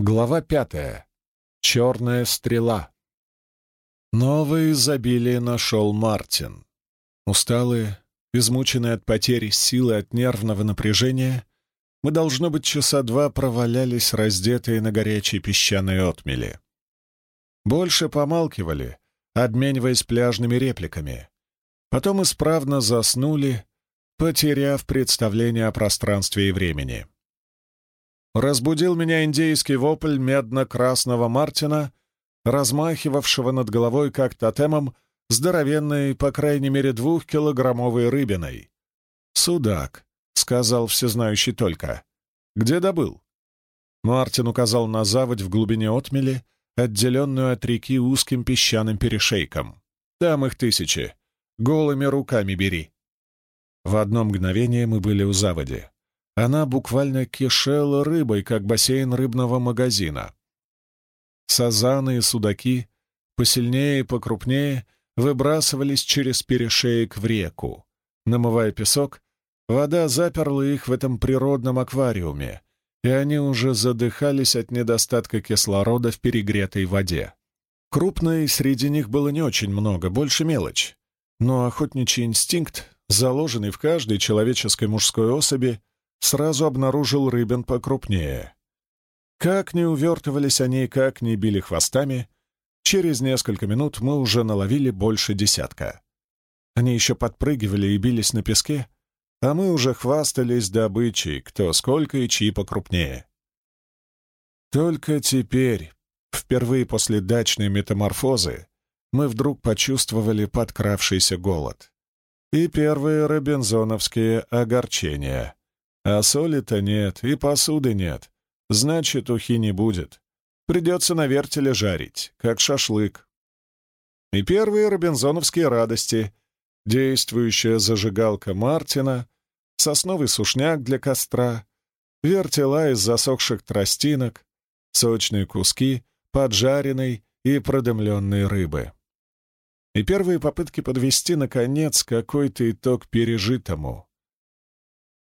Глава пятая. Черная стрела. Новое изобилие нашел Мартин. Усталые, измученные от потери силы от нервного напряжения, мы, должно быть, часа два провалялись, раздетые на горячей песчаной отмели. Больше помалкивали, обмениваясь пляжными репликами. Потом исправно заснули, потеряв представление о пространстве и времени. Разбудил меня индейский вопль медно-красного Мартина, размахивавшего над головой как тотемом здоровенной, по крайней мере, двухкилограммовой рыбиной. «Судак», — сказал всезнающий только. «Где добыл?» Мартин указал на заводь в глубине отмели, отделенную от реки узким песчаным перешейком. «Там их тысячи. Голыми руками бери». В одно мгновение мы были у заводи. Она буквально кишела рыбой, как бассейн рыбного магазина. Сазаны и судаки, посильнее и покрупнее, выбрасывались через перешеек в реку. Намывая песок, вода заперла их в этом природном аквариуме, и они уже задыхались от недостатка кислорода в перегретой воде. Крупной среди них было не очень много, больше мелочь. Но охотничий инстинкт, заложенный в каждой человеческой мужской особи, сразу обнаружил рыбин покрупнее. Как ни увертывались они, как ни били хвостами, через несколько минут мы уже наловили больше десятка. Они еще подпрыгивали и бились на песке, а мы уже хвастались добычей, кто сколько и чьи покрупнее. Только теперь, впервые после дачной метаморфозы, мы вдруг почувствовали подкравшийся голод. И первые робинзоновские огорчения. А соли-то нет, и посуды нет. Значит, ухи не будет. Придется на вертеле жарить, как шашлык. И первые робинзоновские радости. Действующая зажигалка Мартина, сосновый сушняк для костра, вертела из засохших тростинок, сочные куски поджаренной и продымленной рыбы. И первые попытки подвести, наконец, какой-то итог пережитому.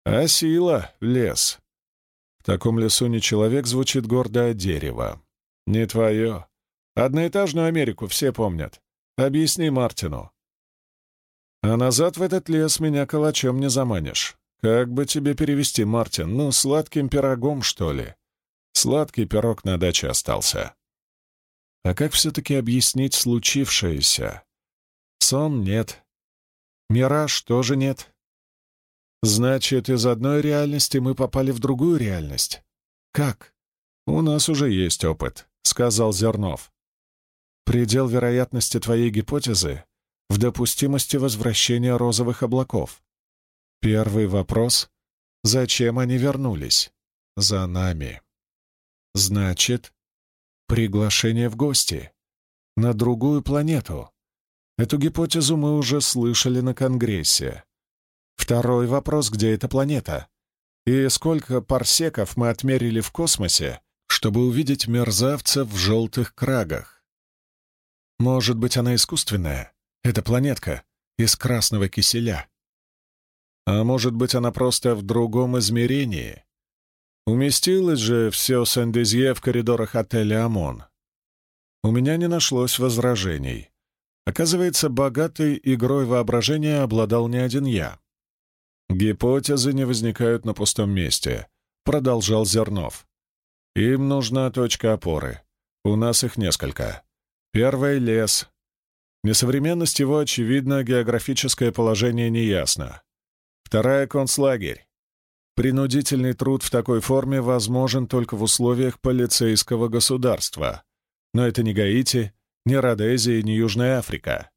А сила — лес. В таком лесу не человек звучит гордо, а дерево. Не твое. Одноэтажную Америку все помнят. Объясни Мартину. А назад в этот лес меня калачом не заманишь. Как бы тебе перевести, Мартин? Ну, сладким пирогом, что ли? Сладкий пирог на даче остался. А как все-таки объяснить случившееся? Сон нет. Мираж тоже нет. Значит, из одной реальности мы попали в другую реальность. Как? У нас уже есть опыт, сказал Зернов. Предел вероятности твоей гипотезы в допустимости возвращения розовых облаков. Первый вопрос — зачем они вернулись? За нами. Значит, приглашение в гости. На другую планету. Эту гипотезу мы уже слышали на Конгрессе. Второй вопрос, где эта планета? И сколько парсеков мы отмерили в космосе, чтобы увидеть мерзавца в желтых крагах? Может быть, она искусственная? Это планетка из красного киселя. А может быть, она просто в другом измерении? Уместилось же все Сен-Дезье в коридорах отеля «Амон». У меня не нашлось возражений. Оказывается, богатой игрой воображения обладал не один я. «Гипотезы не возникают на пустом месте», — продолжал Зернов. «Им нужна точка опоры. У нас их несколько. Первый — лес. Несовременность его, очевидно, географическое положение неясно. Вторая — концлагерь. Принудительный труд в такой форме возможен только в условиях полицейского государства. Но это не Гаити, не Родезия, не Южная Африка.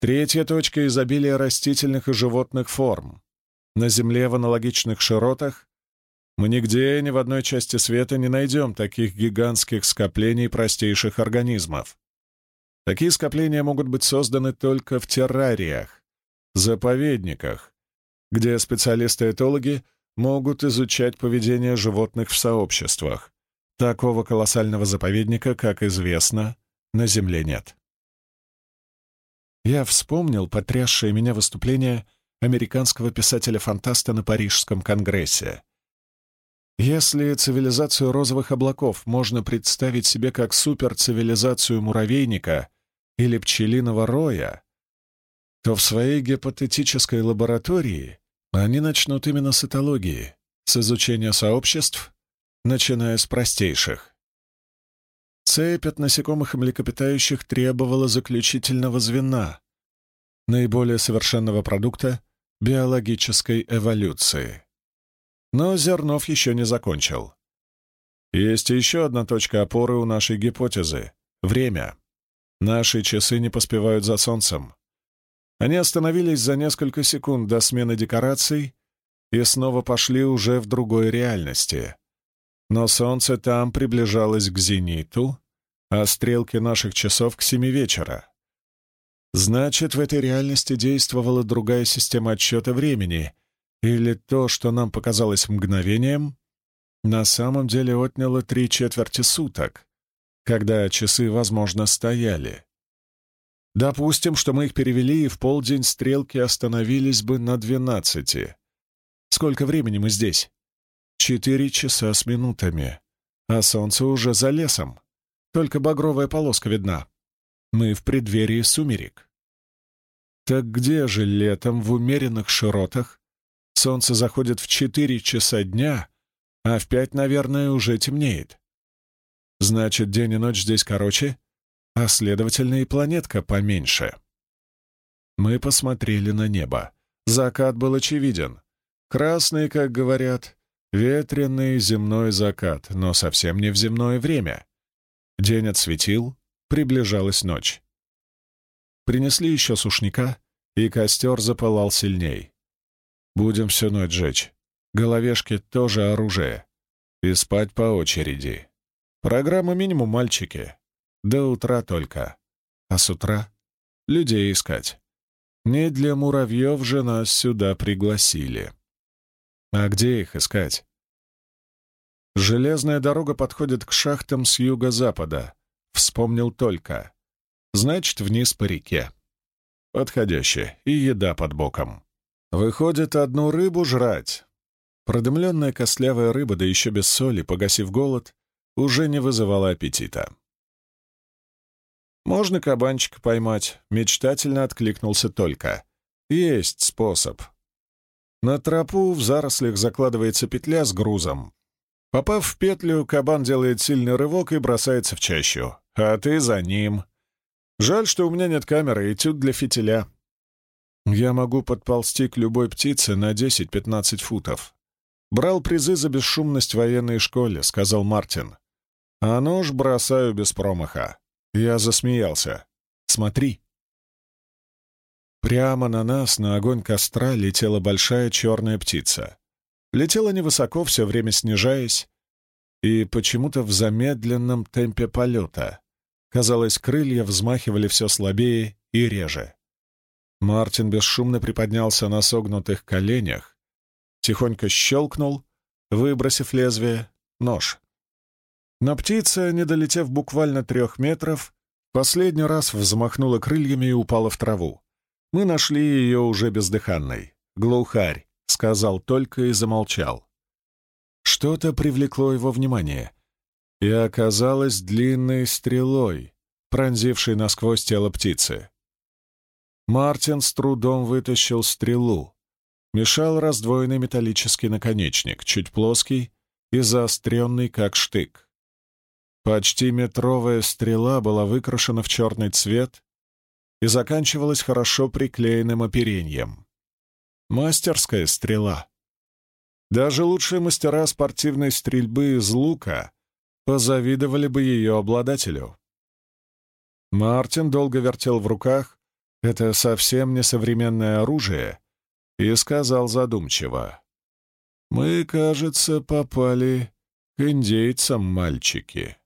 Третья точка — изобилие растительных и животных форм. На Земле в аналогичных широтах мы нигде ни в одной части света не найдем таких гигантских скоплений простейших организмов. Такие скопления могут быть созданы только в террариях, заповедниках, где специалисты-этологи могут изучать поведение животных в сообществах. Такого колоссального заповедника, как известно, на Земле нет. Я вспомнил потрясшее меня выступление американского писателя-фантаста на Парижском конгрессе. Если цивилизацию розовых облаков можно представить себе как суперцивилизацию муравейника или пчелиного роя, то в своей гипотетической лаборатории они начнут именно с этологии, с изучения сообществ, начиная с простейших. Цепь от насекомых и млекопитающих требовала заключительного звена, наиболее совершенного продукта биологической эволюции. Но Зернов еще не закончил. Есть еще одна точка опоры у нашей гипотезы — время. Наши часы не поспевают за Солнцем. Они остановились за несколько секунд до смены декораций и снова пошли уже в другой реальности. Но Солнце там приближалось к зениту, а стрелки наших часов — к семи вечера. Значит, в этой реальности действовала другая система отсчета времени, или то, что нам показалось мгновением, на самом деле отняло три четверти суток, когда часы, возможно, стояли. Допустим, что мы их перевели, и в полдень стрелки остановились бы на двенадцати. Сколько времени мы здесь? Четыре часа с минутами. А солнце уже за лесом. Только багровая полоска видна. Мы в преддверии сумерек. Так где же летом в умеренных широтах солнце заходит в четыре часа дня, а в пять, наверное, уже темнеет? Значит, день и ночь здесь короче, а, следовательно, и планетка поменьше. Мы посмотрели на небо. Закат был очевиден. Красный, как говорят, ветреный земной закат, но совсем не в земное время. День отсветил, приближалась ночь. Принесли еще сушняка, и костер запылал сильней. Будем всю ночь жечь. Головешки тоже оружие. И спать по очереди. Программа минимум, мальчики. До утра только. А с утра людей искать. Не для муравьев же нас сюда пригласили. А где их искать? Железная дорога подходит к шахтам с юго-запада. Вспомнил только. Значит, вниз по реке. Подходяще. И еда под боком. Выходит, одну рыбу жрать. Продымленная костлявая рыба, да еще без соли, погасив голод, уже не вызывала аппетита. «Можно кабанчика поймать», — мечтательно откликнулся только. «Есть способ». На тропу в зарослях закладывается петля с грузом. Попав в петлю, кабан делает сильный рывок и бросается в чащу. А ты за ним. Жаль, что у меня нет камеры, этюд для фитиля. Я могу подползти к любой птице на 10-15 футов. Брал призы за бесшумность в военной школе, сказал Мартин. А нож бросаю без промаха. Я засмеялся. Смотри. Прямо на нас, на огонь костра, летела большая черная птица. Летела невысоко, все время снижаясь, и почему-то в замедленном темпе полета. Казалось, крылья взмахивали все слабее и реже. Мартин бесшумно приподнялся на согнутых коленях, тихонько щелкнул, выбросив лезвие, нож. Но птица, не долетев буквально трех метров, последний раз взмахнула крыльями и упала в траву. Мы нашли ее уже бездыханной. «Глухарь», — сказал только и замолчал. Что-то привлекло его внимание — и оказалась длинной стрелой, пронзившей насквозь тело птицы. Мартин с трудом вытащил стрелу. Мешал раздвоенный металлический наконечник, чуть плоский и заостренный, как штык. Почти метровая стрела была выкрашена в черный цвет и заканчивалась хорошо приклеенным оперением. Мастерская стрела. Даже лучшие мастера спортивной стрельбы из лука позавидовали бы ее обладателю. Мартин долго вертел в руках это совсем не современное оружие и сказал задумчиво. «Мы, кажется, попали к индейцам, мальчики».